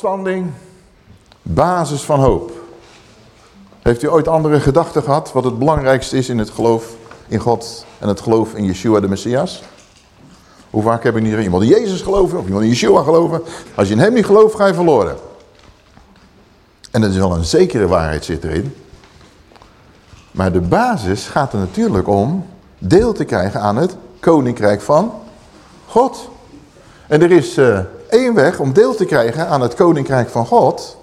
Opstanding, basis van hoop. Heeft u ooit andere gedachten gehad wat het belangrijkste is in het geloof in God en het geloof in Yeshua de Messias? Hoe vaak heb ik niet iemand in Jezus geloven of iemand in Yeshua geloven? Als je in hem niet gelooft, ga je verloren. En dat is wel een zekere waarheid zit erin. Maar de basis gaat er natuurlijk om deel te krijgen aan het koninkrijk van God. En er is uh, één weg om deel te krijgen aan het koninkrijk van God.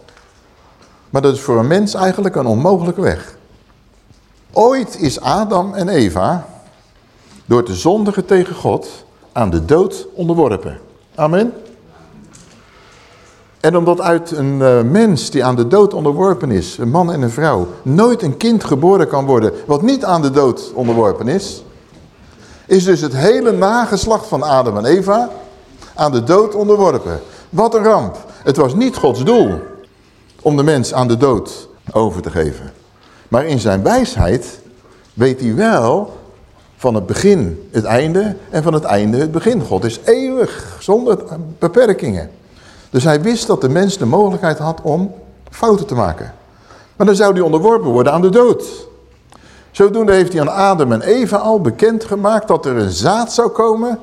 Maar dat is voor een mens eigenlijk een onmogelijke weg. Ooit is Adam en Eva door te zondigen tegen God aan de dood onderworpen. Amen. En omdat uit een uh, mens die aan de dood onderworpen is, een man en een vrouw, nooit een kind geboren kan worden wat niet aan de dood onderworpen is, is dus het hele nageslacht van Adam en Eva aan de dood onderworpen. Wat een ramp. Het was niet Gods doel om de mens aan de dood over te geven. Maar in zijn wijsheid weet hij wel van het begin het einde en van het einde het begin. God is eeuwig, zonder beperkingen. Dus hij wist dat de mens de mogelijkheid had om fouten te maken. Maar dan zou hij onderworpen worden aan de dood. Zodoende heeft hij aan Adam en Eva al bekendgemaakt dat er een zaad zou komen...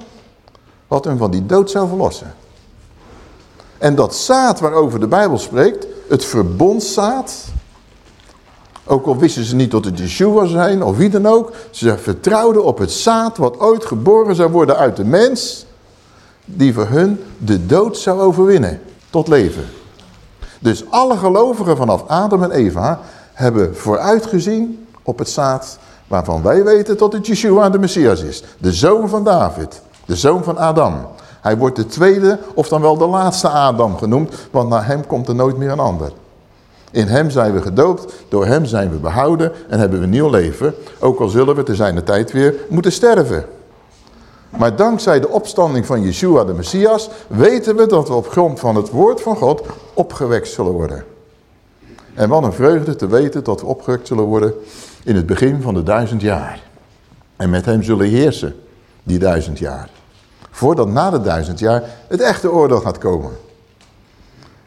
wat hem van die dood zou verlossen. En dat zaad waarover de Bijbel spreekt, het verbondszaad... ook al wisten ze niet dat het Yeshua zijn of wie dan ook... ze vertrouwden op het zaad wat ooit geboren zou worden uit de mens... die voor hun de dood zou overwinnen tot leven. Dus alle gelovigen vanaf Adam en Eva hebben vooruitgezien op het zaad waarvan wij weten dat het Yeshua de Messias is. De zoon van David, de zoon van Adam. Hij wordt de tweede of dan wel de laatste Adam genoemd, want na hem komt er nooit meer een ander. In hem zijn we gedoopt, door hem zijn we behouden en hebben we nieuw leven. Ook al zullen we te zijn tijd weer moeten sterven. Maar dankzij de opstanding van Yeshua de Messias weten we dat we op grond van het woord van God opgewekt zullen worden. En wat een vreugde te weten dat we opgewekt zullen worden in het begin van de duizend jaar. En met hem zullen heersen, die duizend jaar. Voordat na de duizend jaar het echte oordeel gaat komen.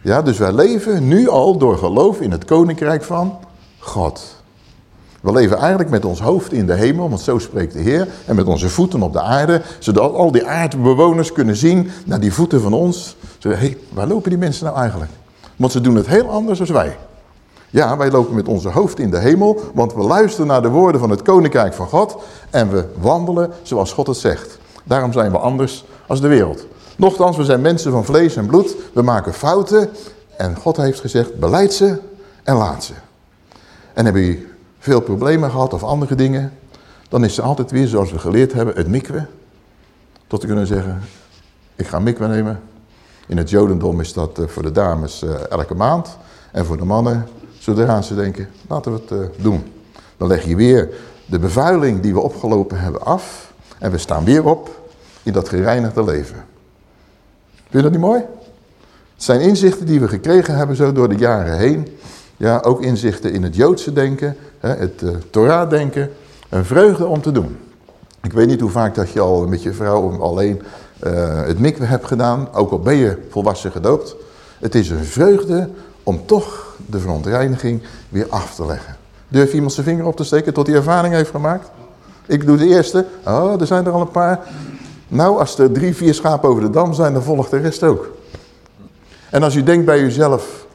Ja, dus wij leven nu al door geloof in het koninkrijk van God. We leven eigenlijk met ons hoofd in de hemel, want zo spreekt de Heer. En met onze voeten op de aarde, zodat al die aardbewoners kunnen zien naar die voeten van ons. Hé, waar lopen die mensen nou eigenlijk? Want ze doen het heel anders dan wij. Ja, wij lopen met onze hoofd in de hemel, want we luisteren naar de woorden van het koninkrijk van God en we wandelen zoals God het zegt. Daarom zijn we anders als de wereld. Nochtans, we zijn mensen van vlees en bloed, we maken fouten en God heeft gezegd, beleid ze en laat ze. En hebben je veel problemen gehad of andere dingen, dan is ze altijd weer, zoals we geleerd hebben, het mikwe. Tot te kunnen zeggen, ik ga mikwe nemen. In het jodendom is dat eh, voor de dames eh, elke maand en voor de mannen Zodra ze denken, laten we het uh, doen. Dan leg je weer de bevuiling die we opgelopen hebben af. En we staan weer op in dat gereinigde leven. Vind je dat niet mooi? Het zijn inzichten die we gekregen hebben zo door de jaren heen. Ja, ook inzichten in het Joodse denken, het uh, Torah-denken. Een vreugde om te doen. Ik weet niet hoe vaak dat je al met je vrouw alleen uh, het mikwe hebt gedaan. Ook al ben je volwassen gedoopt. Het is een vreugde om toch de verontreiniging weer af te leggen. Durf iemand zijn vinger op te steken tot hij ervaring heeft gemaakt? Ik doe de eerste. Oh, er zijn er al een paar. Nou, als er drie, vier schapen over de dam zijn, dan volgt de rest ook. En als u denkt bij uzelf,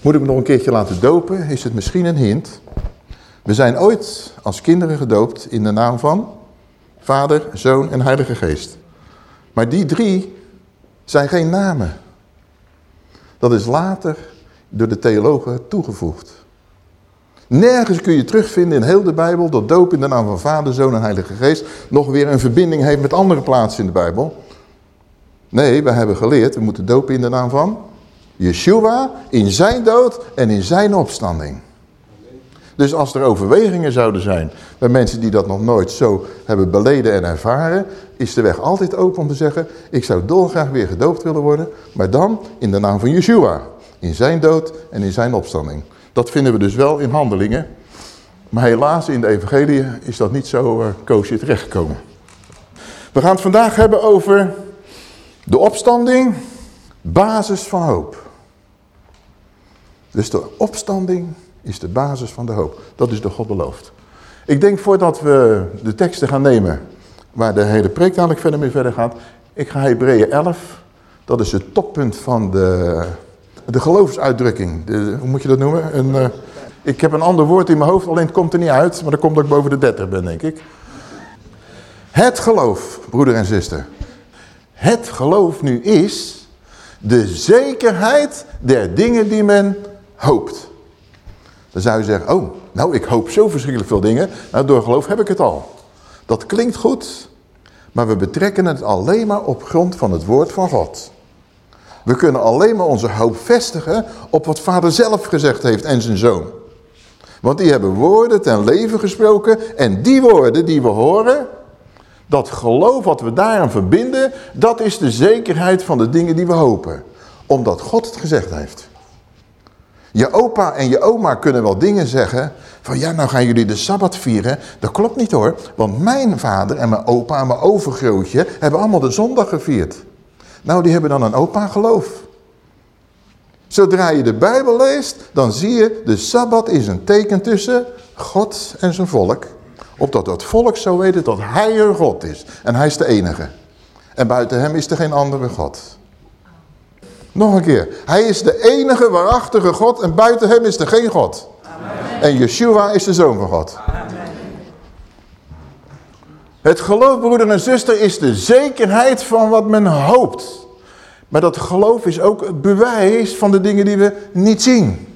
moet ik me nog een keertje laten dopen, is het misschien een hint. We zijn ooit als kinderen gedoopt in de naam van Vader, Zoon en Heilige Geest. Maar die drie zijn geen namen. Dat is later door de theologen toegevoegd. Nergens kun je terugvinden in heel de Bijbel dat doop in de naam van Vader, Zoon en Heilige Geest nog weer een verbinding heeft met andere plaatsen in de Bijbel. Nee, we hebben geleerd, we moeten dopen in de naam van Yeshua, in zijn dood en in zijn opstanding. Dus als er overwegingen zouden zijn bij mensen die dat nog nooit zo hebben beleden en ervaren, is de weg altijd open om te zeggen, ik zou dolgraag weer gedoopt willen worden, maar dan in de naam van Yeshua. In zijn dood en in zijn opstanding. Dat vinden we dus wel in handelingen. Maar helaas in de evangelie is dat niet zo uh, koosje terechtgekomen. We gaan het vandaag hebben over de opstanding, basis van hoop. Dus de opstanding is de basis van de hoop. Dat is de God belooft. Ik denk voordat we de teksten gaan nemen, waar de hele preek dadelijk verder mee verder gaat. Ik ga Hebreeën 11, dat is het toppunt van de, de geloofsuitdrukking. De, hoe moet je dat noemen? Een, uh, ik heb een ander woord in mijn hoofd, alleen het komt er niet uit. Maar dat komt dat ik boven de 30 ben, denk ik. Het geloof, broeder en zuster. Het geloof nu is de zekerheid der dingen die men hoopt. Dan zou je zeggen, oh, nou ik hoop zo verschrikkelijk veel dingen. Nou door geloof heb ik het al. Dat klinkt goed, maar we betrekken het alleen maar op grond van het woord van God. We kunnen alleen maar onze hoop vestigen op wat vader zelf gezegd heeft en zijn zoon. Want die hebben woorden ten leven gesproken en die woorden die we horen, dat geloof wat we daaraan verbinden, dat is de zekerheid van de dingen die we hopen. Omdat God het gezegd heeft. Je opa en je oma kunnen wel dingen zeggen van ja, nou gaan jullie de Sabbat vieren. Dat klopt niet hoor, want mijn vader en mijn opa en mijn overgrootje hebben allemaal de zondag gevierd. Nou, die hebben dan een opa geloof. Zodra je de Bijbel leest, dan zie je de Sabbat is een teken tussen God en zijn volk. Opdat dat volk zou weten dat hij een God is. En hij is de enige. En buiten hem is er geen andere God. Nog een keer. Hij is de enige waarachtige God en buiten hem is er geen God. Amen. En Yeshua is de Zoon van God. Amen. Het geloof, broeder en zuster, is de zekerheid van wat men hoopt. Maar dat geloof is ook het bewijs van de dingen die we niet zien.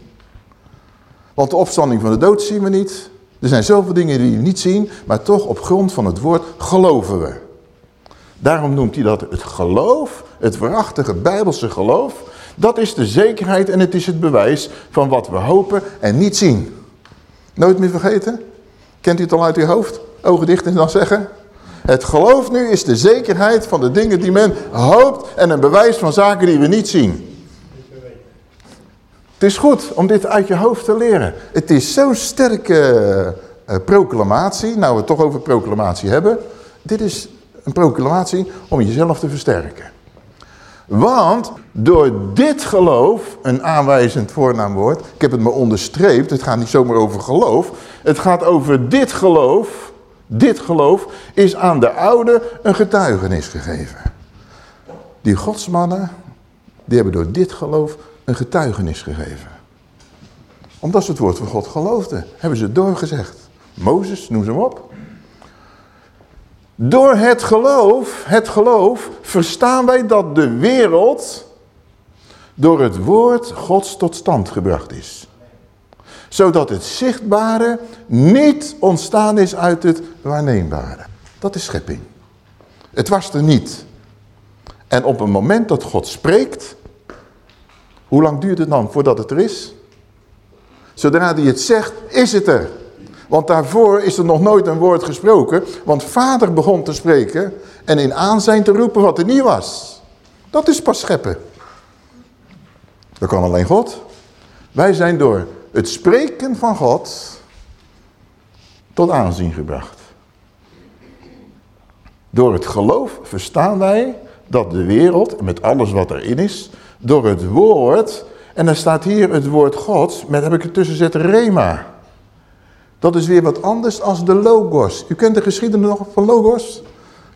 Want de opstanding van de dood zien we niet. Er zijn zoveel dingen die we niet zien, maar toch op grond van het woord geloven we. Daarom noemt hij dat het geloof, het waarachtige bijbelse geloof. Dat is de zekerheid en het is het bewijs van wat we hopen en niet zien. Nooit meer vergeten? Kent u het al uit uw hoofd? Ogen dicht en dan zeggen? Het geloof nu is de zekerheid van de dingen die men hoopt en een bewijs van zaken die we niet zien. Het is goed om dit uit je hoofd te leren. Het is zo'n sterke uh, proclamatie, nou we het toch over proclamatie hebben. Dit is een proclamatie om jezelf te versterken. Want door dit geloof, een aanwijzend voornaamwoord, ik heb het me onderstreept, het gaat niet zomaar over geloof. Het gaat over dit geloof, dit geloof is aan de oude een getuigenis gegeven. Die godsmannen, die hebben door dit geloof een getuigenis gegeven. Omdat ze het woord van God geloofden, hebben ze het doorgezegd. Mozes, noem ze hem op. Door het geloof, het geloof, verstaan wij dat de wereld door het woord Gods tot stand gebracht is. Zodat het zichtbare niet ontstaan is uit het waarneembare. Dat is schepping. Het was er niet. En op het moment dat God spreekt, hoe lang duurt het dan voordat het er is? Zodra hij het zegt, is het er. Want daarvoor is er nog nooit een woord gesproken. Want vader begon te spreken en in aanzijn te roepen wat er niet was. Dat is pas scheppen. Dat kan alleen God. Wij zijn door het spreken van God tot aanzien gebracht. Door het geloof verstaan wij dat de wereld, met alles wat erin is, door het woord, en dan staat hier het woord Gods, met heb ik ertussen gezet rema. Dat is weer wat anders als de logos. U kent de geschiedenis nog van logos?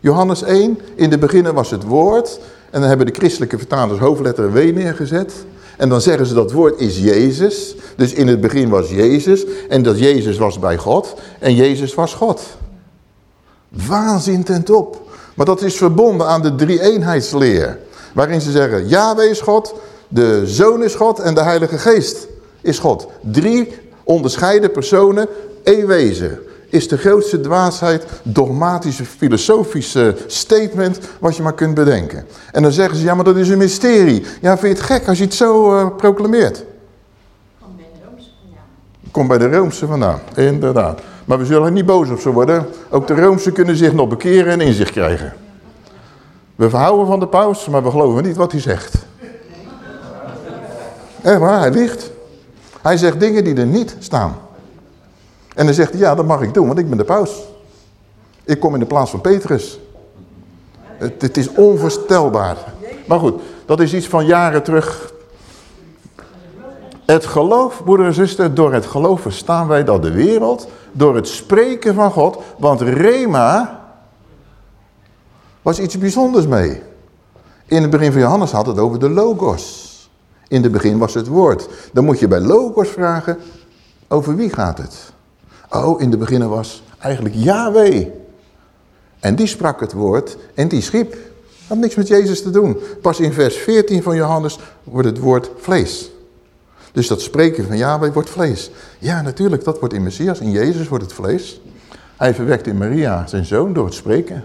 Johannes 1, in de beginnen was het woord. En dan hebben de christelijke vertalers hoofdletter W neergezet. En dan zeggen ze dat woord is Jezus. Dus in het begin was Jezus. En dat Jezus was bij God. En Jezus was God. Waanzin ten. Maar dat is verbonden aan de drie-eenheidsleer. Waarin ze zeggen, Yahweh is God, de Zoon is God en de Heilige Geest is God. Drie onderscheiden personen één wezen is de grootste dwaasheid, dogmatische, filosofische statement wat je maar kunt bedenken. En dan zeggen ze, ja maar dat is een mysterie. Ja, vind je het gek als je het zo uh, proclameert? Kom bij de Roomse vandaan. Kom bij de Roomse vandaan, inderdaad. Maar we zullen niet boos op ze worden. Ook de Roomse kunnen zich nog bekeren en inzicht krijgen. We verhouden van de paus, maar we geloven niet wat hij zegt. Echt waar, hij liegt. Hij zegt dingen die er niet staan. En dan zegt hij, ja, dat mag ik doen, want ik ben de paus. Ik kom in de plaats van Petrus. Het, het is onvoorstelbaar. Maar goed, dat is iets van jaren terug. Het geloof, broeder en zuster, door het geloof verstaan wij dat de wereld, door het spreken van God, want Rema was iets bijzonders mee. In het begin van Johannes had het over de logos. In het begin was het woord. Dan moet je bij logos vragen, over wie gaat het? Oh, in het begin was eigenlijk Yahweh. En die sprak het woord en die schiep. Had niks met Jezus te doen. Pas in vers 14 van Johannes wordt het woord vlees. Dus dat spreken van Yahweh wordt vlees. Ja, natuurlijk, dat wordt in Messias. In Jezus wordt het vlees. Hij verwekt in Maria zijn zoon door het spreken.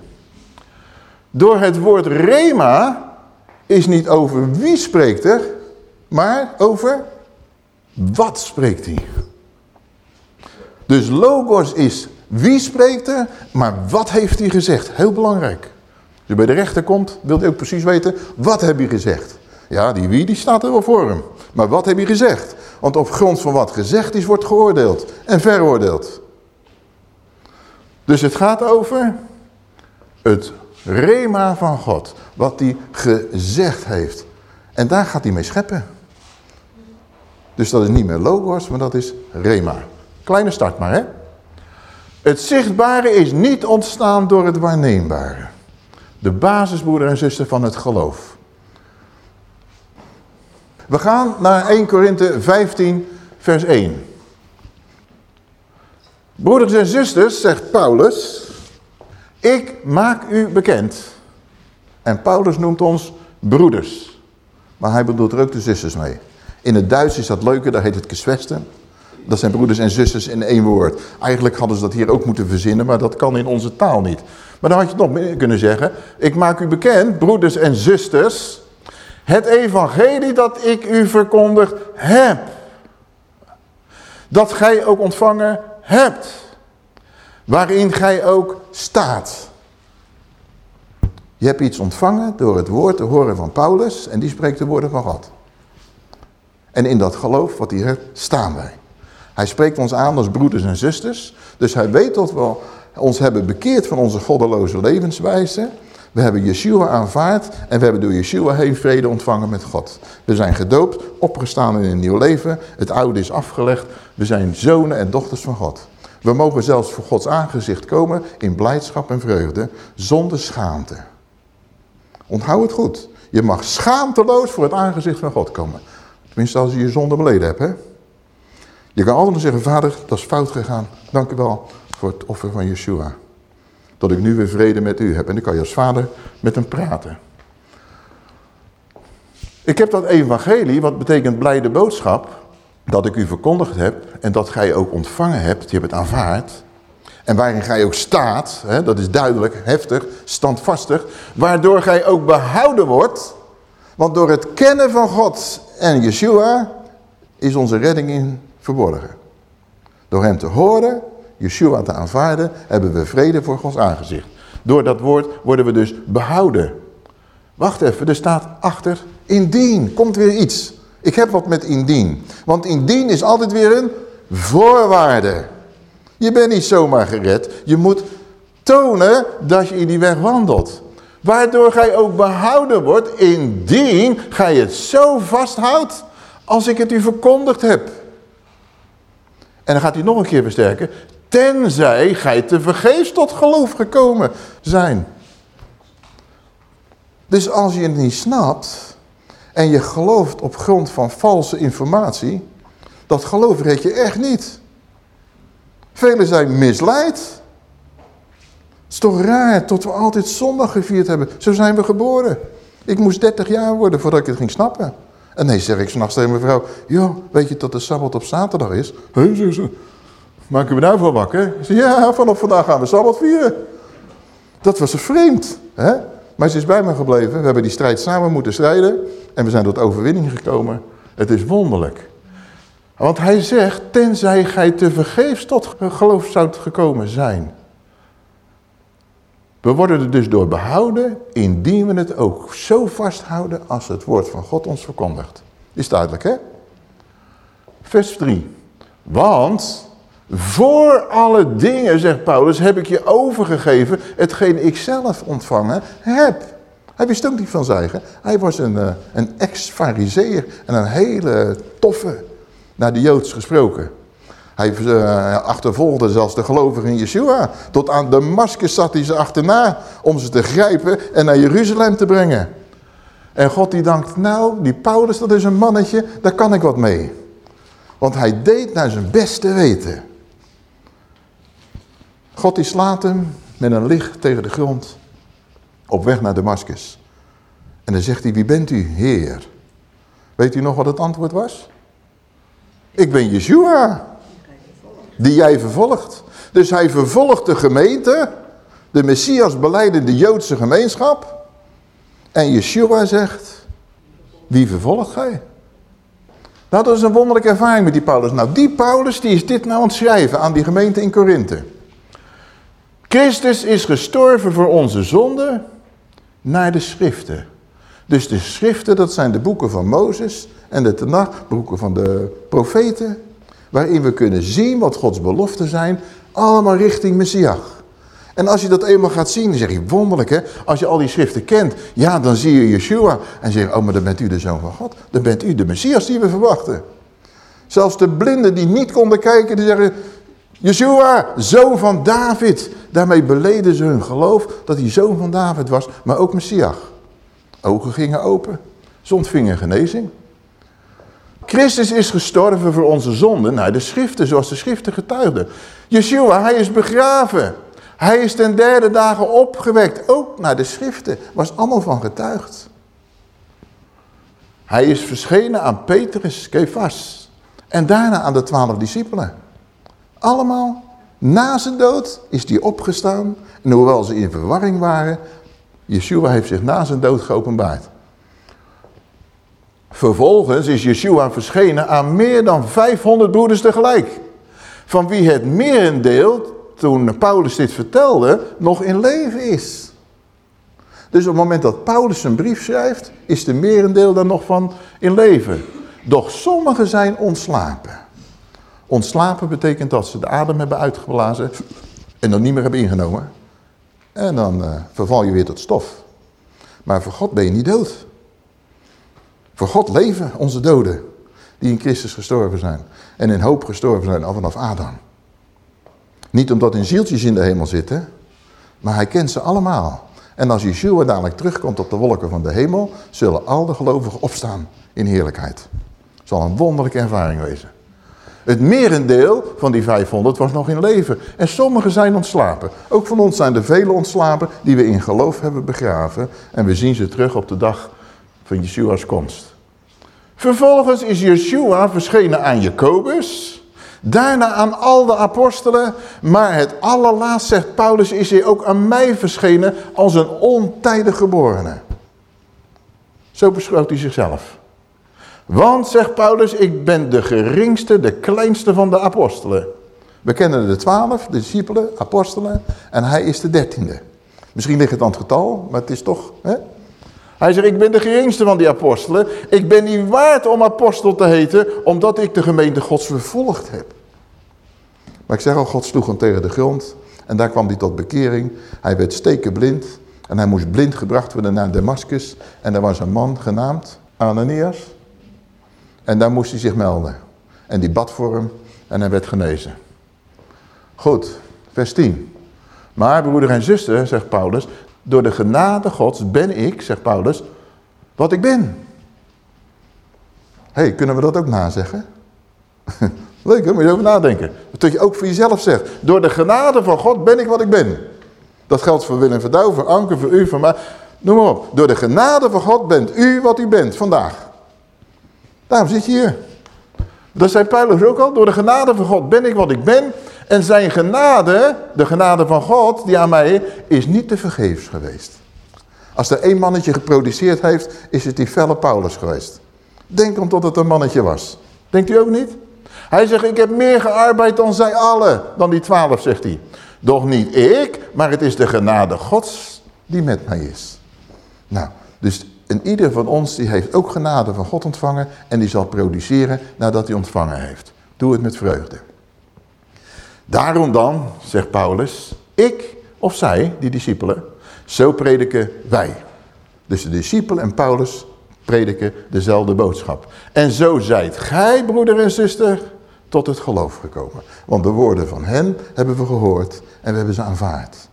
Door het woord rema is niet over wie spreekt er, maar over wat spreekt hij. Dus logos is wie spreekt er, maar wat heeft hij gezegd? Heel belangrijk. Als je bij de rechter komt, wil je ook precies weten, wat heb je gezegd? Ja, die wie, die staat er wel voor hem. Maar wat heb je gezegd? Want op grond van wat gezegd is, wordt geoordeeld en veroordeeld. Dus het gaat over het rema van God. Wat hij gezegd heeft. En daar gaat hij mee scheppen. Dus dat is niet meer logos, maar dat is rema. Kleine start maar, hè. Het zichtbare is niet ontstaan door het waarneembare. De basisbroeder en zuster van het geloof. We gaan naar 1 Korinthe 15 vers 1. Broeders en zusters, zegt Paulus, ik maak u bekend. En Paulus noemt ons broeders. Maar hij bedoelt er ook de zusters mee. In het Duits is dat leuker, daar heet het Geschwesten. Dat zijn broeders en zusters in één woord. Eigenlijk hadden ze dat hier ook moeten verzinnen, maar dat kan in onze taal niet. Maar dan had je nog meer kunnen zeggen. Ik maak u bekend, broeders en zusters, het evangelie dat ik u verkondigd heb. Dat gij ook ontvangen hebt. Waarin gij ook staat. Je hebt iets ontvangen door het woord te horen van Paulus en die spreekt de woorden van God. En in dat geloof wat hij heeft, staan wij. Hij spreekt ons aan als broeders en zusters. Dus hij weet dat we ons hebben bekeerd van onze goddeloze levenswijze. We hebben Yeshua aanvaard en we hebben door Yeshua heen vrede ontvangen met God. We zijn gedoopt, opgestaan in een nieuw leven. Het oude is afgelegd. We zijn zonen en dochters van God. We mogen zelfs voor Gods aangezicht komen in blijdschap en vreugde, zonder schaamte. Onthoud het goed. Je mag schaamteloos voor het aangezicht van God komen. Tenminste als je je zonde beleden hebt. Hè? Je kan altijd zeggen, vader, dat is fout gegaan. Dank u wel voor het offer van Yeshua. Dat ik nu weer vrede met u heb. En dan kan je als vader met hem praten. Ik heb dat evangelie, wat betekent blijde boodschap, dat ik u verkondigd heb en dat gij ook ontvangen hebt, je hebt het aanvaard. En waarin gij ook staat, hè, dat is duidelijk, heftig, standvastig, waardoor gij ook behouden wordt. Want door het kennen van God en Yeshua is onze redding in verborgen. Door hem te horen, Yeshua te aanvaarden, hebben we vrede voor Gods aangezicht. Door dat woord worden we dus behouden. Wacht even, er staat achter, indien, komt weer iets. Ik heb wat met indien. Want indien is altijd weer een voorwaarde. Je bent niet zomaar gered. Je moet tonen dat je in die weg wandelt. Waardoor gij ook behouden wordt, indien gij het zo vasthoudt als ik het u verkondigd heb. En dan gaat hij nog een keer versterken. Tenzij gij te vergeefs tot geloof gekomen zijn. Dus als je het niet snapt en je gelooft op grond van valse informatie, dat geloof red je echt niet. Velen zijn misleid. Het is toch raar tot we altijd zondag gevierd hebben. Zo zijn we geboren. Ik moest 30 jaar worden voordat ik het ging snappen. En nee, zeg ik s'nachts tegen mijn vrouw. Joh, weet je dat de Sabbat op zaterdag is? Hé, zei ze. Maken we nou voor wakker? Zei, ja, vanaf vandaag gaan we Sabbat vieren. Dat was vreemd. Hè? Maar ze is bij me gebleven. We hebben die strijd samen moeten strijden. En we zijn tot overwinning gekomen. Het is wonderlijk. Want hij zegt, tenzij gij te vergeefs tot geloof zou gekomen zijn. We worden er dus door behouden, indien we het ook zo vasthouden als het woord van God ons verkondigt. Is duidelijk, hè? Vers 3. Want voor alle dingen, zegt Paulus, heb ik je overgegeven hetgeen ik zelf ontvangen heb. Hij wist ook niet van zeggen. Hij was een, eh, een ex-fariseer en een hele toffe. naar de Joods gesproken. Hij uh, achtervolgde zelfs de gelovigen in Yeshua. Tot aan Damascus zat hij ze achterna om ze te grijpen en naar Jeruzalem te brengen. En God die dankt, nou die Paulus dat is een mannetje, daar kan ik wat mee. Want hij deed naar zijn beste weten. God die slaat hem met een licht tegen de grond op weg naar Damascus. En dan zegt hij, wie bent u, Heer? Weet u nog wat het antwoord was? Ik ben Yeshua, die jij vervolgt. Dus hij vervolgt de gemeente, de Messias beleidende Joodse gemeenschap. En Yeshua zegt, wie vervolgt gij? Dat is een wonderlijke ervaring met die Paulus. Nou, die Paulus die is dit nou aan het schrijven aan die gemeente in Korinthe. Christus is gestorven voor onze zonde naar de schriften. Dus de schriften, dat zijn de boeken van Mozes en de Tenach, boeken van de profeten, waarin we kunnen zien wat Gods beloften zijn, allemaal richting Messias. En als je dat eenmaal gaat zien, dan zeg je, wonderlijk hè, als je al die schriften kent, ja, dan zie je Yeshua en zeg je, oh, maar dan bent u de Zoon van God. Dan bent u de Messias die we verwachten. Zelfs de blinden die niet konden kijken, die zeggen, Yeshua, zoon van David. Daarmee beleden ze hun geloof dat hij zoon van David was, maar ook Messias. Ogen gingen open. Ze ontvingen genezing. Christus is gestorven voor onze zonden naar de schriften, zoals de schriften getuigden. Yeshua, hij is begraven. Hij is ten derde dagen opgewekt, ook naar de schriften. Was allemaal van getuigd. Hij is verschenen aan Petrus, Kefas. En daarna aan de twaalf discipelen. Allemaal na zijn dood is hij opgestaan. En hoewel ze in verwarring waren, Yeshua heeft zich na zijn dood geopenbaard. Vervolgens is Yeshua verschenen aan meer dan 500 broeders tegelijk. Van wie het merendeel, toen Paulus dit vertelde, nog in leven is. Dus op het moment dat Paulus zijn brief schrijft, is de merendeel daar nog van in leven. Doch sommigen zijn ontslapen. Ontslapen betekent dat ze de adem hebben uitgeblazen en dan niet meer hebben ingenomen. En dan uh, verval je weer tot stof. Maar voor God ben je niet dood. Voor God leven onze doden. Die in Christus gestorven zijn. En in hoop gestorven zijn al vanaf Adam. Niet omdat hun zieltjes in de hemel zitten. Maar hij kent ze allemaal. En als Yeshua dadelijk terugkomt op de wolken van de hemel. Zullen al de gelovigen opstaan in heerlijkheid. Het zal een wonderlijke ervaring wezen. Het merendeel van die 500 was nog in leven. En sommigen zijn ontslapen. Ook van ons zijn er vele ontslapen die we in geloof hebben begraven. En we zien ze terug op de dag van Yeshua's komst. Vervolgens is Yeshua verschenen aan Jacobus. Daarna aan al de apostelen. Maar het allerlaatst, zegt Paulus, is hij ook aan mij verschenen als een ontijdig geborene. Zo beschouwt hij zichzelf. Want, zegt Paulus, ik ben de geringste, de kleinste van de apostelen. We kennen de twaalf, de discipelen, apostelen, en hij is de dertiende. Misschien ligt het aan het getal, maar het is toch... Hè? Hij zegt, ik ben de geringste van die apostelen. Ik ben niet waard om apostel te heten, omdat ik de gemeente gods vervolgd heb. Maar ik zeg al, God sloeg hem tegen de grond. En daar kwam hij tot bekering. Hij werd stekenblind. En hij moest blind gebracht worden naar Damascus. En er was een man genaamd Ananias. En daar moest hij zich melden. En die bad voor hem en hij werd genezen. Goed, vers 10. Maar broeder en zuster, zegt Paulus, door de genade gods ben ik, zegt Paulus, wat ik ben. hey, kunnen we dat ook nazeggen? Leuk, hè? Moet je over nadenken. Dat je ook voor jezelf zegt. Door de genade van God ben ik wat ik ben. Dat geldt voor Willem Verdouw, voor Anke, voor u, voor mij. Noem maar op. Door de genade van God bent u wat u bent vandaag. Daarom zit je hier. Dat zei Paulus ook al. Door de genade van God ben ik wat ik ben. En zijn genade, de genade van God, die aan mij is niet te vergeefs geweest. Als er één mannetje geproduceerd heeft, is het die felle Paulus geweest. Denk omdat het een mannetje was. Denkt u ook niet? Hij zegt, ik heb meer gearbeid dan zij allen. Dan die twaalf, zegt hij. Doch niet ik, maar het is de genade gods die met mij is. Nou, dus en ieder van ons die heeft ook genade van God ontvangen en die zal produceren nadat hij ontvangen heeft. Doe het met vreugde. Daarom dan, zegt Paulus, ik of zij, die discipelen, zo prediken wij. Dus de discipelen en Paulus prediken dezelfde boodschap. En zo zijt gij, broeder en zuster, tot het geloof gekomen. Want de woorden van hen hebben we gehoord en we hebben ze aanvaard.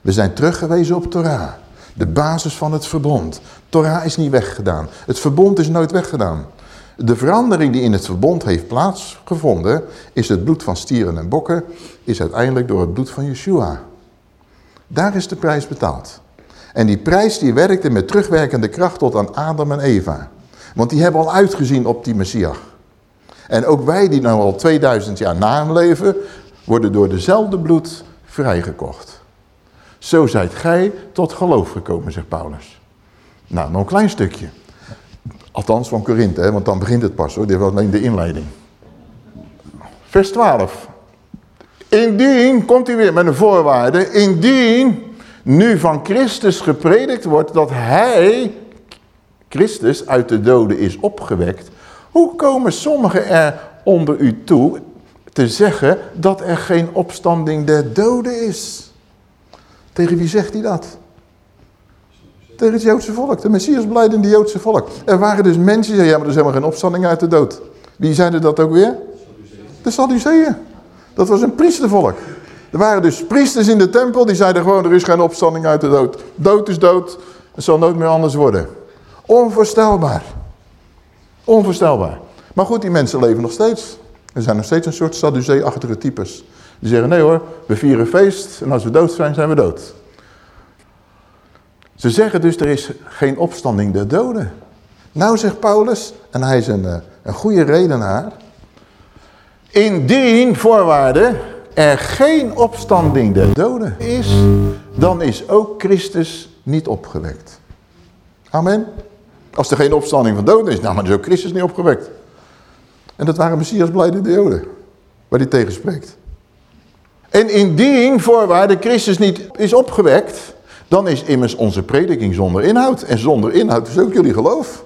We zijn teruggewezen op Torah, de basis van het verbond. Torah is niet weggedaan. Het verbond is nooit weggedaan. De verandering die in het verbond heeft plaatsgevonden, is het bloed van stieren en bokken, is uiteindelijk door het bloed van Yeshua. Daar is de prijs betaald. En die prijs die werkte met terugwerkende kracht tot aan Adam en Eva. Want die hebben al uitgezien op die Messias. En ook wij die nu al 2000 jaar na hem leven, worden door dezelfde bloed vrijgekocht. Zo zijt gij tot geloof gekomen, zegt Paulus. Nou, nog een klein stukje. Althans van Korinthe, want dan begint het pas hoor. Dit was alleen de inleiding. Vers 12. Indien, komt hij weer met een voorwaarde. Indien nu van Christus gepredikt wordt dat hij, Christus, uit de doden is opgewekt. Hoe komen sommigen er onder u toe te zeggen dat er geen opstanding der doden is? Tegen wie zegt hij dat? Tegen het Joodse volk, de Messias blijdende Joodse volk. Er waren dus mensen die zeiden, ja maar er is helemaal geen opstanding uit de dood. Wie zeiden dat ook weer? De Sadduceeën. Dat was een priestervolk. Er waren dus priesters in de tempel die zeiden gewoon er is geen opstanding uit de dood. Dood is dood, het zal nooit meer anders worden. Onvoorstelbaar. Onvoorstelbaar. Maar goed, die mensen leven nog steeds. Er zijn nog steeds een soort Sadducee-achtige types. Die zeggen nee hoor, we vieren feest en als we dood zijn, zijn we dood. Ze zeggen dus er is geen opstanding der doden. Nou zegt Paulus, en hij is een, eh, een goede redenaar. Indien, voorwaarde, er geen opstanding der doden is, dan is ook Christus niet opgewekt. Amen. Als er geen opstanding van doden is, nou, maar is ook Christus niet opgewekt. En dat waren Messias blijde de Joden, waar hij tegenspreekt. En indien, voorwaarde, Christus niet is opgewekt, dan is immers onze prediking zonder inhoud. En zonder inhoud is ook jullie geloof.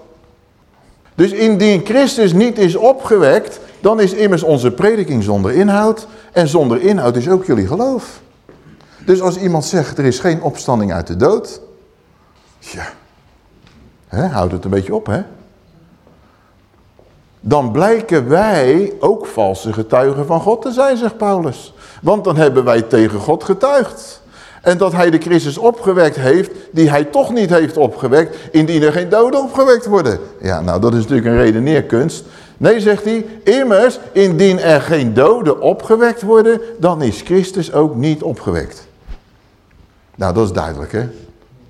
Dus indien Christus niet is opgewekt, dan is immers onze prediking zonder inhoud. En zonder inhoud is ook jullie geloof. Dus als iemand zegt, er is geen opstanding uit de dood. Ja, hè, houd het een beetje op, hè. Dan blijken wij ook valse getuigen van God te zijn, zegt Paulus. Want dan hebben wij tegen God getuigd. En dat hij de Christus opgewekt heeft, die hij toch niet heeft opgewekt, indien er geen doden opgewekt worden. Ja, nou dat is natuurlijk een redeneerkunst. Nee, zegt hij, immers, indien er geen doden opgewekt worden, dan is Christus ook niet opgewekt. Nou, dat is duidelijk, hè.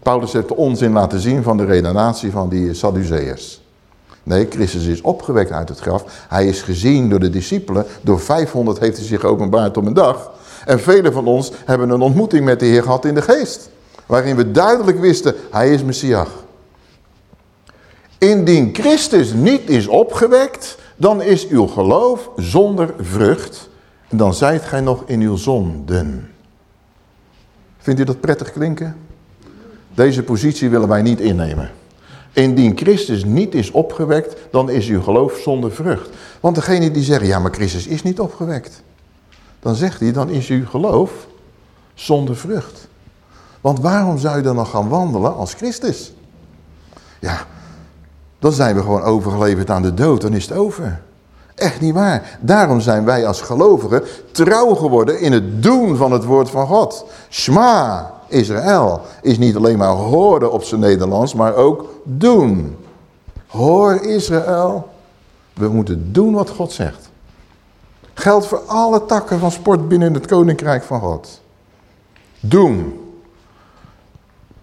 Paulus heeft de onzin laten zien van de redenatie van die Sadduceërs. Nee, Christus is opgewekt uit het graf. Hij is gezien door de discipelen. Door 500 heeft hij zich openbaard op een dag. En velen van ons hebben een ontmoeting met de Heer gehad in de geest. Waarin we duidelijk wisten, hij is Messias. Indien Christus niet is opgewekt, dan is uw geloof zonder vrucht. En dan zijt gij nog in uw zonden. Vindt u dat prettig klinken? Deze positie willen wij niet innemen. Indien Christus niet is opgewekt, dan is uw geloof zonder vrucht. Want degene die zeggen, ja maar Christus is niet opgewekt. Dan zegt hij, dan is uw geloof zonder vrucht. Want waarom zou je dan nog gaan wandelen als Christus? Ja, dan zijn we gewoon overgeleverd aan de dood, dan is het over. Echt niet waar. Daarom zijn wij als gelovigen trouw geworden in het doen van het woord van God. Shma, Israël, is niet alleen maar horen op zijn Nederlands, maar ook doen. Hoor Israël, we moeten doen wat God zegt. Geldt voor alle takken van sport binnen het koninkrijk van God. Doen.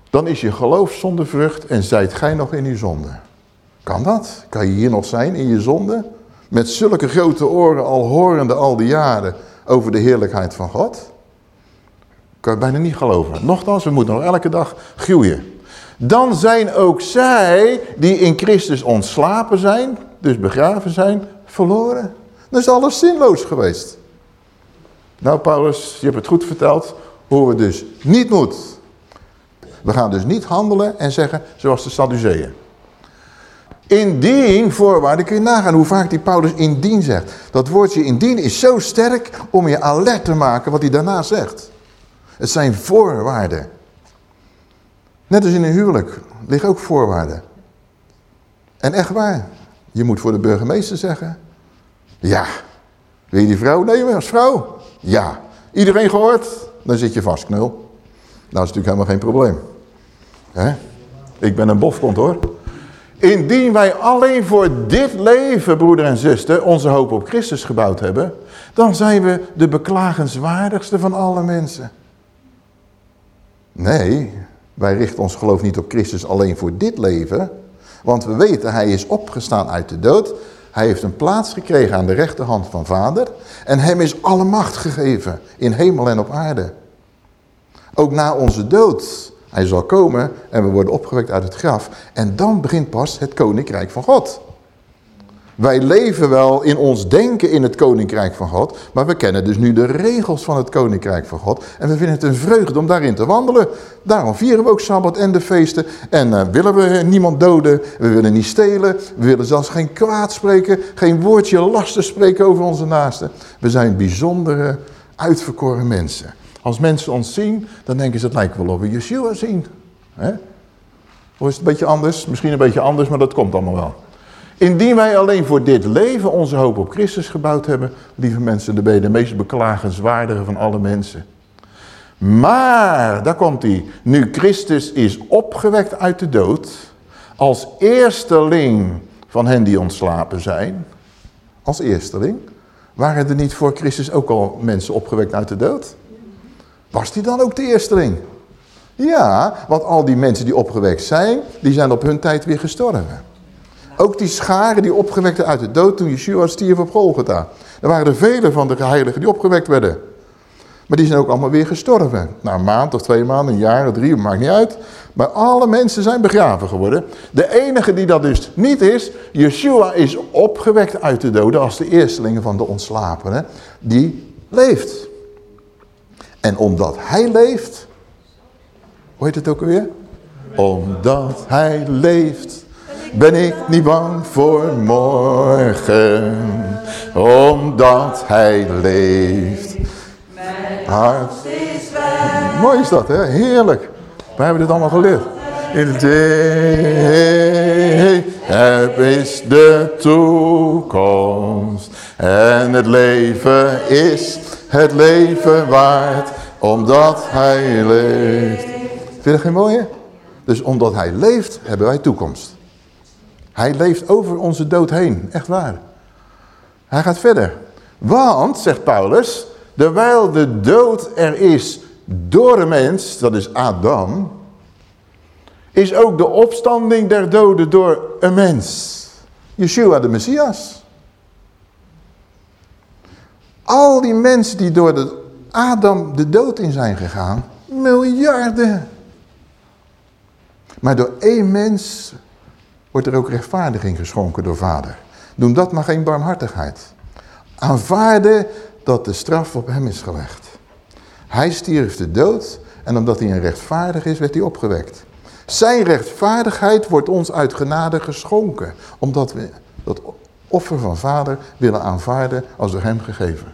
Dan is je geloof zonder vrucht en zijt gij nog in uw zonde. Kan dat? Kan je hier nog zijn in je zonde? Met zulke grote oren al horende al die jaren over de heerlijkheid van God? Kan je bijna niet geloven. Nochtans, we moeten nog elke dag groeien. Dan zijn ook zij die in Christus ontslapen zijn, dus begraven zijn, verloren. Dan is alles zinloos geweest. Nou Paulus, je hebt het goed verteld hoe we dus niet moet. We gaan dus niet handelen en zeggen zoals de Sadduceeën. Indien, voorwaarde, kun je nagaan hoe vaak die Paulus indien zegt. Dat woordje indien is zo sterk om je alert te maken wat hij daarna zegt. Het zijn voorwaarden. Net als in een huwelijk liggen ook voorwaarden. En echt waar, je moet voor de burgemeester zeggen. Ja. Wil je die vrouw nemen als vrouw? Ja. Iedereen gehoord? Dan zit je vast, knul. Nou, dat is natuurlijk helemaal geen probleem. Ik ben een bofkont hoor. Indien wij alleen voor dit leven, broeder en zuster, onze hoop op Christus gebouwd hebben, dan zijn we de beklagenswaardigste van alle mensen. Nee, wij richten ons geloof niet op Christus alleen voor dit leven, want we weten, hij is opgestaan uit de dood. Hij heeft een plaats gekregen aan de rechterhand van vader. En hem is alle macht gegeven in hemel en op aarde. Ook na onze dood. Hij zal komen en we worden opgewekt uit het graf. En dan begint pas het koninkrijk van God. Wij leven wel in ons denken in het koninkrijk van God, maar we kennen dus nu de regels van het koninkrijk van God. En we vinden het een vreugde om daarin te wandelen. Daarom vieren we ook Sabbat en de feesten. En uh, willen we niemand doden, we willen niet stelen, we willen zelfs geen kwaad spreken, geen woordje lasten spreken over onze naasten. We zijn bijzondere, uitverkoren mensen. Als mensen ons zien, dan denken ze, het lijkt wel of we Yeshua zien. Hè? Of is het een beetje anders? Misschien een beetje anders, maar dat komt allemaal wel. Indien wij alleen voor dit leven onze hoop op Christus gebouwd hebben, lieve mensen, dan ben je de meest beklagenswaardige van alle mensen. Maar, daar komt hij, nu Christus is opgewekt uit de dood, als eersteling van hen die ontslapen zijn, als eersteling, waren er niet voor Christus ook al mensen opgewekt uit de dood? Was die dan ook de eersteling? Ja, want al die mensen die opgewekt zijn, die zijn op hun tijd weer gestorven. Ook die scharen die opgewekt uit de dood toen Yeshua stierf op Golgotha. Er waren er vele van de heiligen die opgewekt werden. Maar die zijn ook allemaal weer gestorven. Na een maand of twee maanden, een jaar of drie, maakt niet uit. Maar alle mensen zijn begraven geworden. De enige die dat dus niet is, Yeshua is opgewekt uit de doden als de eerstelinge van de ontslapenen. Die leeft. En omdat hij leeft, hoe heet het ook alweer? Omdat hij leeft ben ik niet bang voor morgen, omdat hij leeft. Mijn hart is wij. Mooi is dat, hè? Heerlijk. Wij hebben dit allemaal geleerd. In de heb is de toekomst. En het leven is het leven waard, omdat hij leeft. Vind je dat geen mooie? Dus omdat hij leeft, hebben wij toekomst. Hij leeft over onze dood heen, echt waar. Hij gaat verder. Want, zegt Paulus, terwijl de dood er is door een mens, dat is Adam, is ook de opstanding der doden door een mens. Yeshua de Messias. Al die mensen die door de Adam de dood in zijn gegaan, miljarden. Maar door één mens wordt er ook rechtvaardiging geschonken door vader. Noem dat maar geen barmhartigheid. Aanvaarden dat de straf op hem is gelegd. Hij stierf de dood en omdat hij een rechtvaardig is, werd hij opgewekt. Zijn rechtvaardigheid wordt ons uit genade geschonken. Omdat we dat offer van vader willen aanvaarden als door hem gegeven.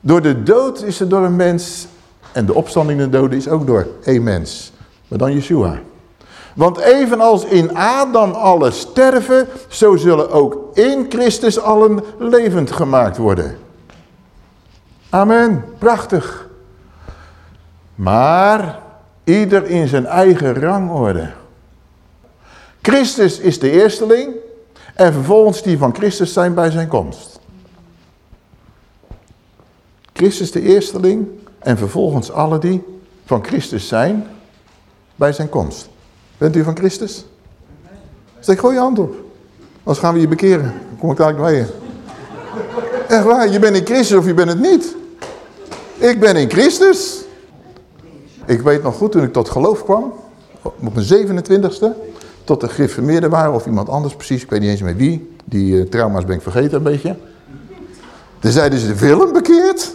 Door de dood is er door een mens en de opstanding de doden is ook door één mens. Maar dan Yeshua. Want evenals in Adam alle sterven, zo zullen ook in Christus allen levend gemaakt worden. Amen. Prachtig. Maar ieder in zijn eigen rangorde. Christus is de eersteling en vervolgens die van Christus zijn bij zijn komst. Christus de eersteling en vervolgens alle die van Christus zijn bij zijn komst. Bent u van Christus? Steek gewoon je hand op. Anders gaan we je bekeren. Dan kom ik dadelijk bij je. Echt waar, je bent in Christus of je bent het niet. Ik ben in Christus. Ik weet nog goed toen ik tot geloof kwam. Op mijn 27ste. Tot de gereformeerden waren of iemand anders precies. Ik weet niet eens meer wie. Die uh, trauma's ben ik vergeten een beetje. Toen zeiden ze, Willem bekeerd?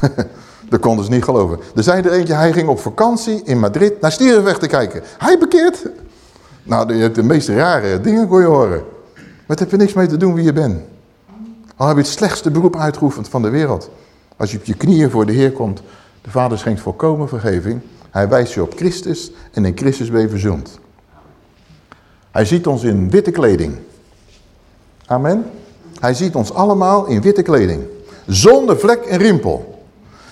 Dat konden ze niet geloven. Er zei er eentje, hij ging op vakantie in Madrid naar Stierenweg te kijken. Hij bekeerd. Nou, je hebt de meest rare dingen kon je horen. Maar het heeft er niks mee te doen wie je bent. Al heb je het slechtste beroep uitgeoefend van de wereld. Als je op je knieën voor de Heer komt, de Vader schenkt volkomen vergeving. Hij wijst je op Christus en in Christus ben je verzoend. Hij ziet ons in witte kleding. Amen. Hij ziet ons allemaal in witte kleding. Zonder vlek en rimpel.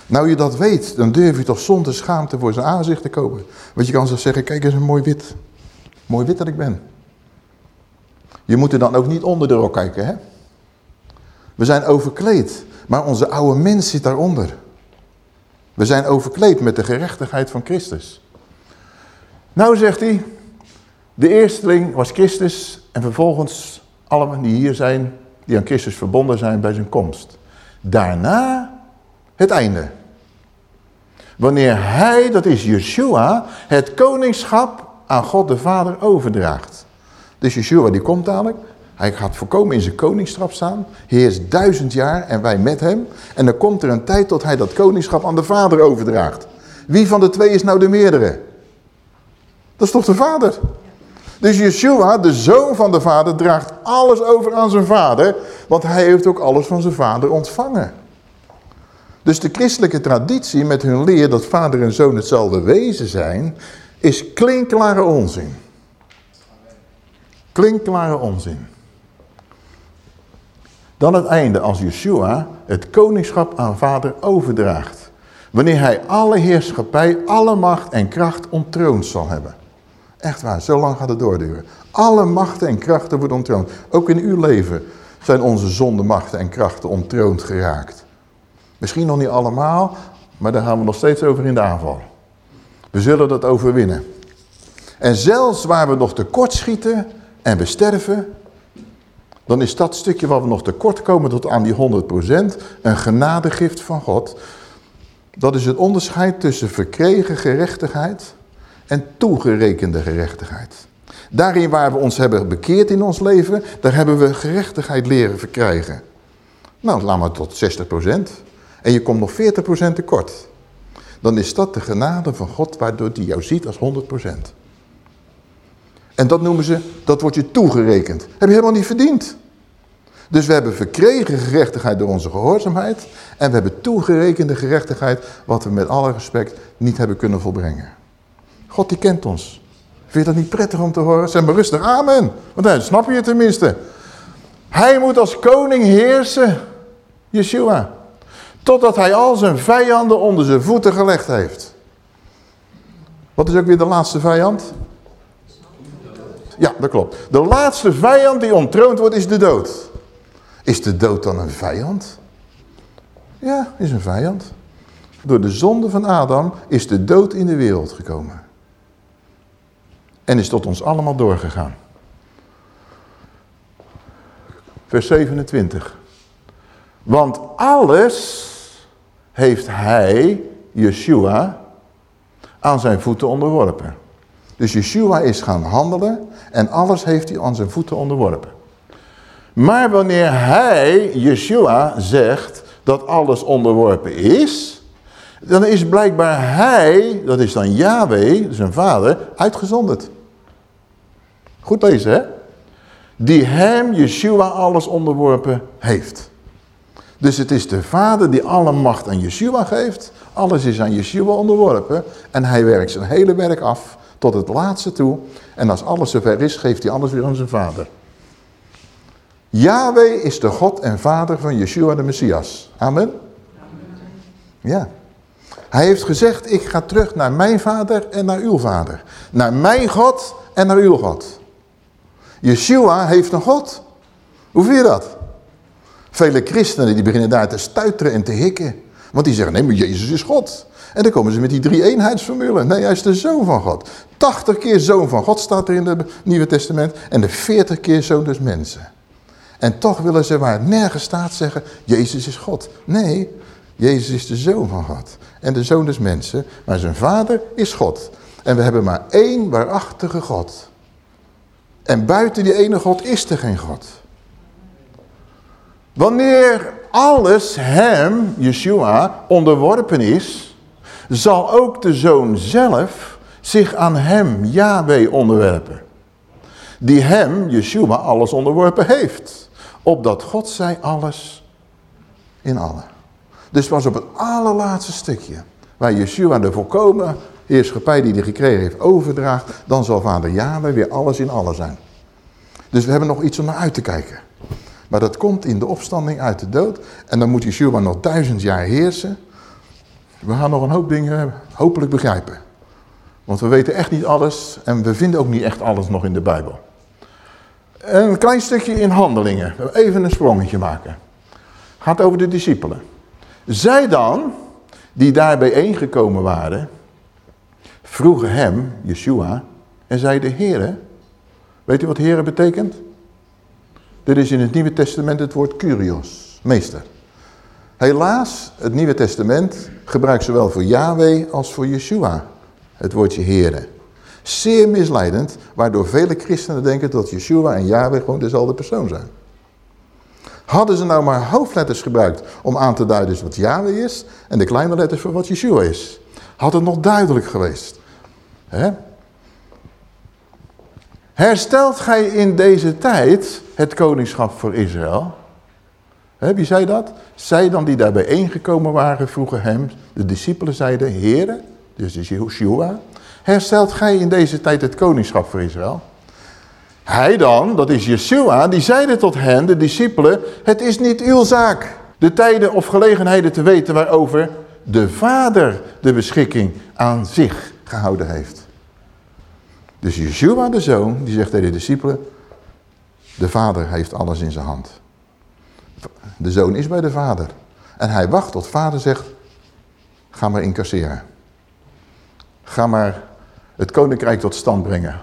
Nou je dat weet, dan durf je toch zonder schaamte voor zijn aanzicht te komen. Want je kan zo zeggen, kijk eens een mooi wit. Mooi wit dat ik ben. Je moet er dan ook niet onder de rok kijken, hè? We zijn overkleed, maar onze oude mens zit daaronder. We zijn overkleed met de gerechtigheid van Christus. Nou zegt hij, de eersteling was Christus en vervolgens allen die hier zijn, die aan Christus verbonden zijn bij zijn komst. Daarna het einde. Wanneer hij, dat is Yeshua, het koningschap aan God de Vader overdraagt. Dus Yeshua die komt dadelijk, hij gaat voorkomen in zijn koningschap staan, heerst duizend jaar en wij met hem. En dan komt er een tijd tot hij dat koningschap aan de Vader overdraagt. Wie van de twee is nou de meerdere? Dat is toch de Vader? Dus Yeshua, de zoon van de vader, draagt alles over aan zijn vader. Want hij heeft ook alles van zijn vader ontvangen. Dus de christelijke traditie met hun leer dat vader en zoon hetzelfde wezen zijn, is klinkklare onzin. Klinkklare onzin. Dan het einde als Yeshua het koningschap aan vader overdraagt. Wanneer hij alle heerschappij, alle macht en kracht ontroond zal hebben. Echt waar, zo lang gaat het doorduren. Alle machten en krachten worden ontroond. Ook in uw leven zijn onze zonde, machten en krachten ontroond geraakt. Misschien nog niet allemaal, maar daar gaan we nog steeds over in de aanval. We zullen dat overwinnen. En zelfs waar we nog tekort schieten en we sterven, dan is dat stukje waar we nog tekort komen tot aan die 100% een genadegift van God. Dat is het onderscheid tussen verkregen gerechtigheid en toegerekende gerechtigheid. Daarin waar we ons hebben bekeerd in ons leven, daar hebben we gerechtigheid leren verkrijgen. Nou, laat maar tot 60%. En je komt nog 40% tekort. Dan is dat de genade van God, waardoor die jou ziet als 100%. En dat noemen ze, dat wordt je toegerekend. Heb je helemaal niet verdiend. Dus we hebben verkregen gerechtigheid door onze gehoorzaamheid. En we hebben toegerekende gerechtigheid, wat we met alle respect niet hebben kunnen volbrengen. God die kent ons. Vind je dat niet prettig om te horen? Zeg maar rustig, amen. Want dan snap je het tenminste. Hij moet als koning heersen, Yeshua. Totdat hij al zijn vijanden onder zijn voeten gelegd heeft. Wat is ook weer de laatste vijand? Ja, dat klopt. De laatste vijand die ontroond wordt is de dood. Is de dood dan een vijand? Ja, is een vijand. Door de zonde van Adam is de dood in de wereld gekomen. En is tot ons allemaal doorgegaan. Vers 27. Want alles heeft hij, Yeshua, aan zijn voeten onderworpen. Dus Yeshua is gaan handelen en alles heeft hij aan zijn voeten onderworpen. Maar wanneer hij, Yeshua, zegt dat alles onderworpen is, dan is blijkbaar hij, dat is dan Yahweh, zijn vader, uitgezonderd. Goed lezen, hè? Die hem, Yeshua, alles onderworpen heeft. Dus het is de vader die alle macht aan Yeshua geeft. Alles is aan Yeshua onderworpen. En hij werkt zijn hele werk af tot het laatste toe. En als alles zover is, geeft hij alles weer aan zijn vader. Yahweh is de God en vader van Yeshua de Messias. Amen? Ja. Hij heeft gezegd, ik ga terug naar mijn vader en naar uw vader. Naar mijn God en naar uw God. Yeshua heeft een God. Hoe vind je dat? Vele christenen die beginnen daar te stuiteren en te hikken. Want die zeggen, nee, maar Jezus is God. En dan komen ze met die drie-eenheidsformule. Nee, hij is de zoon van God. 80 keer zoon van God staat er in het Nieuwe Testament. En de 40 keer zoon des mensen. En toch willen ze waar het nergens staat zeggen, Jezus is God. Nee, Jezus is de zoon van God. En de zoon des mensen. Maar zijn vader is God. En we hebben maar één waarachtige God. En buiten die ene God is er geen God. Wanneer alles hem, Yeshua, onderworpen is, zal ook de zoon zelf zich aan hem, Yahweh, onderwerpen. Die hem, Yeshua, alles onderworpen heeft. Opdat God zij alles in allen. Dus was op het allerlaatste stukje, waar Yeshua de volkomen heerschappij die hij gekregen heeft overdraagt, dan zal vader Yahweh weer alles in allen zijn. Dus we hebben nog iets om naar uit te kijken. Maar dat komt in de opstanding uit de dood. En dan moet Yeshua nog duizend jaar heersen. We gaan nog een hoop dingen hopelijk begrijpen. Want we weten echt niet alles en we vinden ook niet echt alles nog in de Bijbel. Een klein stukje in handelingen. Even een sprongetje maken. Gaat over de discipelen. Zij dan, die daar bijeengekomen waren, vroegen hem, Yeshua, en zeiden, Heere, weet u wat Heere betekent? Dit is in het Nieuwe Testament het woord Curios, meester. Helaas, het Nieuwe Testament gebruikt zowel voor Yahweh als voor Yeshua het woordje Heere. Zeer misleidend, waardoor vele christenen denken dat Yeshua en Yahweh gewoon dezelfde persoon zijn. Hadden ze nou maar hoofdletters gebruikt om aan te duiden wat Yahweh is en de kleine letters voor wat Yeshua is. Had het nog duidelijk geweest. He? Herstelt gij in deze tijd het koningschap voor Israël? Wie zei dat? Zij dan die daar bijeengekomen waren vroegen hem, de discipelen zeiden, heren, dus is Yeshua, herstelt gij in deze tijd het koningschap voor Israël? Hij dan, dat is Yeshua, die zeide tot hen, de discipelen, het is niet uw zaak de tijden of gelegenheden te weten waarover de Vader de beschikking aan zich gehouden heeft. Dus Yeshua, de Zoon, die zegt tegen de discipelen, de Vader heeft alles in zijn hand. De Zoon is bij de Vader. En hij wacht tot Vader zegt, ga maar incasseren. Ga maar het koninkrijk tot stand brengen.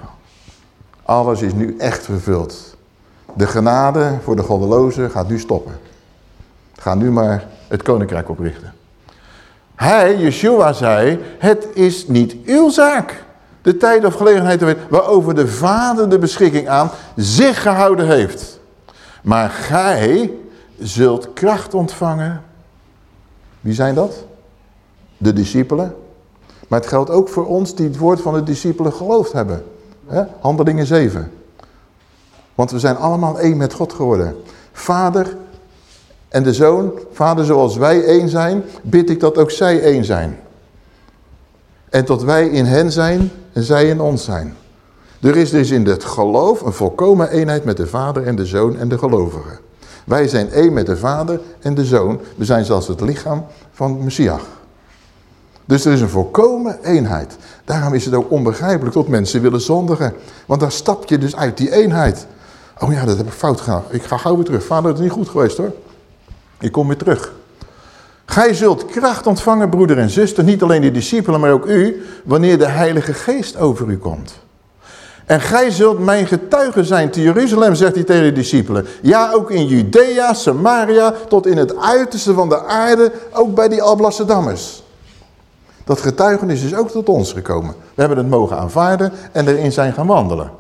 Alles is nu echt vervuld. De genade voor de goddelozen gaat nu stoppen. Ga nu maar het koninkrijk oprichten. Hij, Yeshua, zei, het is niet uw zaak. De tijd of gelegenheid waarover de Vader de beschikking aan zich gehouden heeft. Maar gij zult kracht ontvangen. Wie zijn dat? De discipelen. Maar het geldt ook voor ons die het woord van de discipelen geloofd hebben. Handelingen 7. Want we zijn allemaal één met God geworden. Vader en de Zoon, Vader zoals wij één zijn, bid ik dat ook zij één zijn. En tot wij in hen zijn en zij in ons zijn. Er is dus in het geloof een volkomen eenheid met de Vader en de Zoon en de gelovigen. Wij zijn één met de Vader en de Zoon. We zijn zelfs het lichaam van Messias. Dus er is een volkomen eenheid. Daarom is het ook onbegrijpelijk dat mensen willen zondigen. Want dan stap je dus uit die eenheid. Oh ja, dat heb ik fout gedaan. Ik ga gauw weer terug. Vader, het is niet goed geweest hoor. Ik kom weer terug. Gij zult kracht ontvangen, broeder en zuster, niet alleen de discipelen, maar ook u, wanneer de Heilige Geest over u komt. En gij zult mijn getuige zijn te Jeruzalem, zegt hij tegen de discipelen. Ja, ook in Judea, Samaria, tot in het uiterste van de aarde, ook bij die Alblassedammers. Dat getuigenis is ook tot ons gekomen. We hebben het mogen aanvaarden en erin zijn gaan wandelen.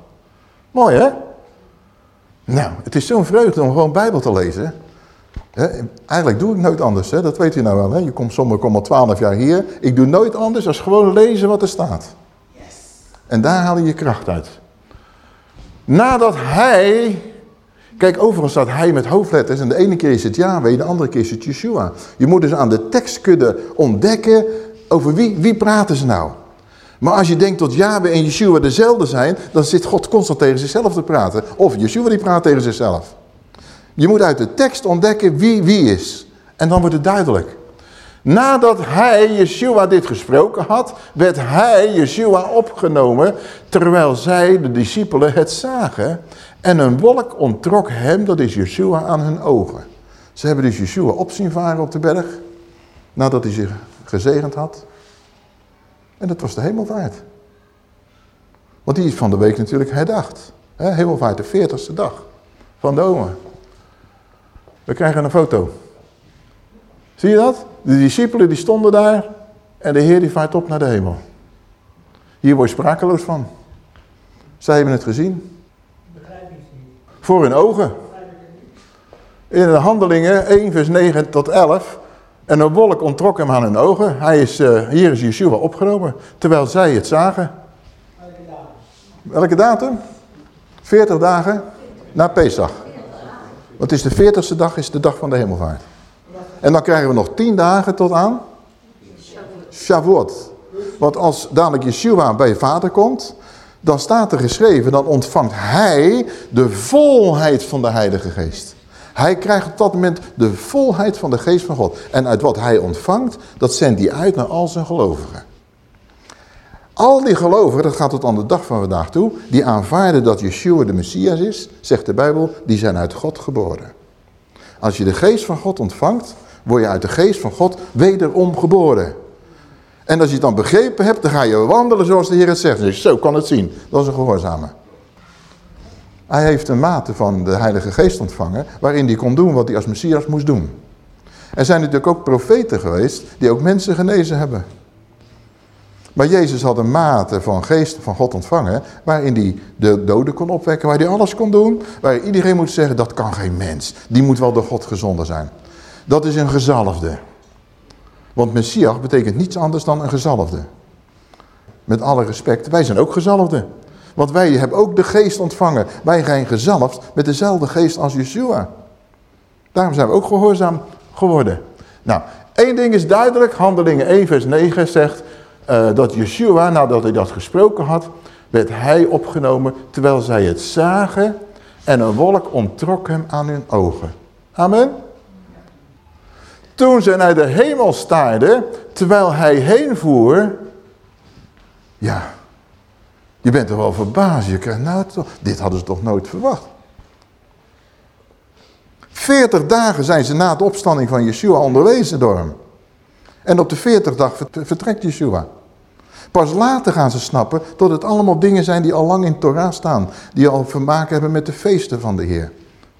Mooi hè? Nou, het is zo'n vreugde om gewoon Bijbel te lezen. Eigenlijk doe ik nooit anders, hè? dat weet u nou wel. Hè? Je komt sommigen komen al twaalf jaar hier. Ik doe nooit anders dan gewoon lezen wat er staat. Yes. En daar haal je je kracht uit. Nadat hij... Kijk, overigens staat hij met hoofdletters. En de ene keer is het Yahweh, de andere keer is het Yeshua. Je moet dus aan de tekst kunnen ontdekken over wie, wie praten ze nou? Maar als je denkt dat Yahweh en Yeshua dezelfde zijn, dan zit God constant tegen zichzelf te praten. Of Yeshua die praat tegen zichzelf. Je moet uit de tekst ontdekken wie wie is. En dan wordt het duidelijk. Nadat hij, Yeshua, dit gesproken had, werd hij, Yeshua, opgenomen, terwijl zij, de discipelen, het zagen. En een wolk ontrok hem, dat is Yeshua, aan hun ogen. Ze hebben dus Yeshua op zien varen op de berg, nadat hij zich gezegend had. En dat was de hemelvaart. Want die is van de week natuurlijk herdacht. He, hemelvaart, de veertigste dag van de oma. We krijgen een foto. Zie je dat? De discipelen die stonden daar en de Heer die vaart op naar de hemel. Hier word je sprakeloos van. Zij hebben het gezien. Voor hun ogen. In de handelingen 1 vers 9 tot 11 en een wolk ontrok hem aan hun ogen. Hij is, uh, hier is Yeshua opgenomen, terwijl zij het zagen. Welke datum? Welke datum? 40 dagen na Pesach. Want het is de 40ste dag, is de dag van de hemelvaart. En dan krijgen we nog 10 dagen tot aan Shavuot. Want als dadelijk Yeshua bij vader komt, dan staat er geschreven, dan ontvangt hij de volheid van de Heilige Geest. Hij krijgt op dat moment de volheid van de geest van God. En uit wat hij ontvangt, dat zendt hij uit naar al zijn gelovigen. Al die gelovigen, dat gaat tot aan de dag van vandaag toe, die aanvaarden dat Yeshua de Messias is, zegt de Bijbel, die zijn uit God geboren. Als je de geest van God ontvangt, word je uit de geest van God wederom geboren. En als je het dan begrepen hebt, dan ga je wandelen zoals de Heer het zegt. Dus zo kan het zien. Dat is een gehoorzame. Hij heeft een mate van de Heilige Geest ontvangen... waarin hij kon doen wat hij als Messias moest doen. Er zijn natuurlijk ook profeten geweest... die ook mensen genezen hebben. Maar Jezus had een mate van geest van God ontvangen... waarin hij de doden kon opwekken, waar hij alles kon doen... waar iedereen moet zeggen, dat kan geen mens. Die moet wel door God gezonden zijn. Dat is een gezalfde. Want Messias betekent niets anders dan een gezalfde. Met alle respect, wij zijn ook gezalfden. Want wij hebben ook de geest ontvangen. Wij zijn gezalfd met dezelfde geest als Yeshua. Daarom zijn we ook gehoorzaam geworden. Nou, één ding is duidelijk. Handelingen 1 vers 9 zegt uh, dat Yeshua, nadat hij dat gesproken had, werd hij opgenomen terwijl zij het zagen en een wolk ontrok hem aan hun ogen. Amen. Toen ze naar de hemel staarden, terwijl hij heen voer, ja, je bent er wel verbaasd. Je krijgt, nou, toch, dit hadden ze toch nooit verwacht. Veertig dagen zijn ze na de opstanding van Yeshua onderwezen door hem. En op de veertig dag vertrekt Yeshua. Pas later gaan ze snappen dat het allemaal dingen zijn die al lang in Torah staan. Die al vermaak hebben met de feesten van de Heer.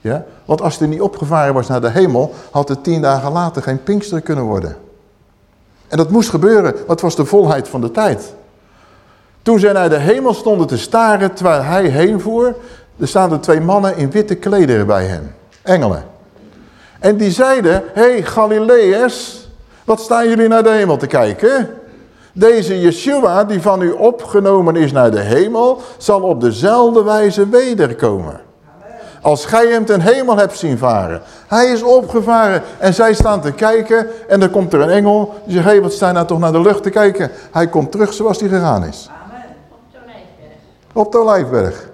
Ja? Want als hij niet opgevaren was naar de hemel, had het tien dagen later geen Pinkster kunnen worden. En dat moest gebeuren, wat was de volheid van de tijd. Toen zij naar de hemel stonden te staren terwijl hij heen voer, er staan er twee mannen in witte klederen bij hem. Engelen. En die zeiden, hé hey, Galileërs, wat staan jullie naar de hemel te kijken? Deze Yeshua die van u opgenomen is naar de hemel, zal op dezelfde wijze wederkomen. Als gij hem ten hemel hebt zien varen. Hij is opgevaren en zij staan te kijken en dan komt er een engel. Die zegt, hé, hey, wat sta je nou toch naar de lucht te kijken? Hij komt terug zoals hij gegaan is. Op de Olijfberg.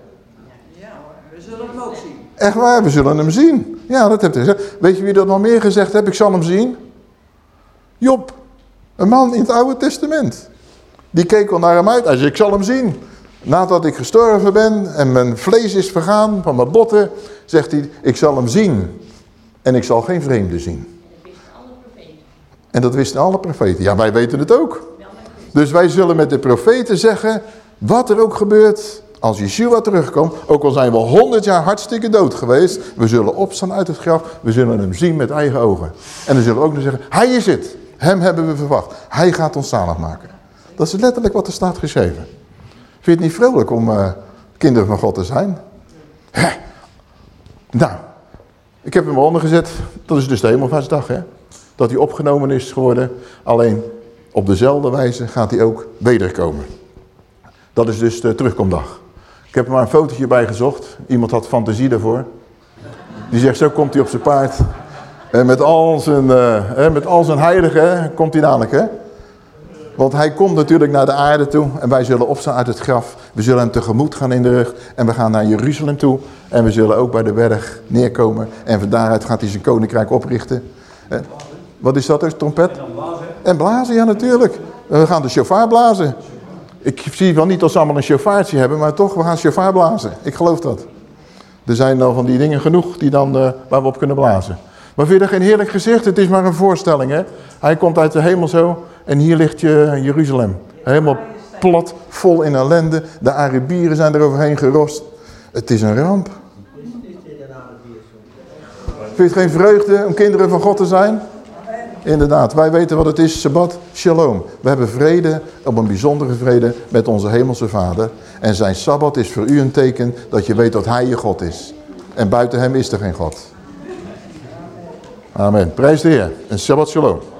Ja hoor, we zullen hem ook zien. Echt waar, we zullen hem zien. Ja, dat heeft hij gezegd. Weet je wie dat nog meer gezegd heeft? Ik zal hem zien. Job, een man in het Oude Testament. Die keek al naar hem uit. Zei, ik zal hem zien. Nadat ik gestorven ben en mijn vlees is vergaan van mijn botten, zegt hij, ik zal hem zien. En ik zal geen vreemde zien. En dat wisten alle profeten. Ja, wij weten het ook. Dus wij zullen met de profeten zeggen, wat er ook gebeurt, als Yeshua terugkomt, ook al zijn we honderd jaar hartstikke dood geweest, we zullen opstaan uit het graf, we zullen hem zien met eigen ogen. En dan zullen we ook nog zeggen, hij is het. Hem hebben we verwacht. Hij gaat ons zalig maken. Dat is letterlijk wat er staat geschreven. Vind je het niet vrolijk om uh, kinderen van God te zijn? Nou, ik heb hem eronder gezet. Dat is dus de hemelvaartsdag, hè? Dat hij opgenomen is geworden. Alleen op dezelfde wijze gaat hij ook wederkomen. Dat is dus de terugkomdag. Ik heb er maar een fotootje bij gezocht. Iemand had fantasie daarvoor. Die zegt, zo komt hij op zijn paard. En met al zijn, uh, met al zijn heiligen komt hij dadelijk. Hè? Want hij komt natuurlijk naar de aarde toe. En wij zullen opstaan uit het graf. We zullen hem tegemoet gaan in de rug. En we gaan naar Jeruzalem toe. En we zullen ook bij de berg neerkomen. En van daaruit gaat hij zijn koninkrijk oprichten. Eh, wat is dat? Een trompet? En blazen. En blazen, ja natuurlijk. We gaan de shofar blazen. Ik zie wel niet dat ze allemaal een shofartje hebben, maar toch, we gaan shofar blazen. Ik geloof dat. Er zijn dan van die dingen genoeg die dan, uh, waar we op kunnen blazen. Maar vind je dat geen heerlijk gezicht? Het is maar een voorstelling, hè? Hij komt uit de hemel zo en hier ligt je Jeruzalem. Helemaal plat, vol in ellende. De Arabieren zijn er overheen gerost. Het is een ramp. Vind je het geen vreugde om kinderen van God te zijn? Inderdaad, wij weten wat het is, Sabbat, shalom. We hebben vrede, op een bijzondere vrede met onze hemelse vader. En zijn Sabbat is voor u een teken dat je weet dat hij je God is. En buiten hem is er geen God. Amen. Prijs de Heer. En Sabbat shalom.